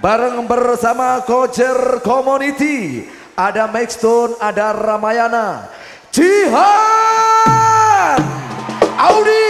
bareng bersama Kocer Community. Ada Maxton ada Ramayana, Jihan, Audi,